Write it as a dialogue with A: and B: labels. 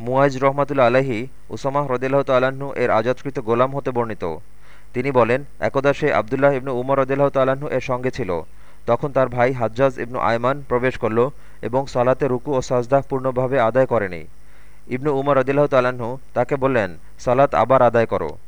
A: মুয়াইজ রহমাতুল্লা আলাহি উসামাহ রদিল্লাহ তাল্লাহ্ন এর আজাদকৃত গোলাম হতে বর্ণিত। তিনি বলেন, একদা সে আবদুল্লাহ ইবনু উমর রদিল্লাহ তাল্লাহ্ন এর সঙ্গে ছিল। তখন তার ভাই হাজ্জাজ ইবনু আয়মান প্রবেশ করল এবং সালাতে রুকু ও সাজদাহ পূর্ণভাবে আদায় করেনি। ইবনু উমর রদিল্লাহ তাল্লাহ্ন তাকে বললেন, সালাত আবার আদায় করো।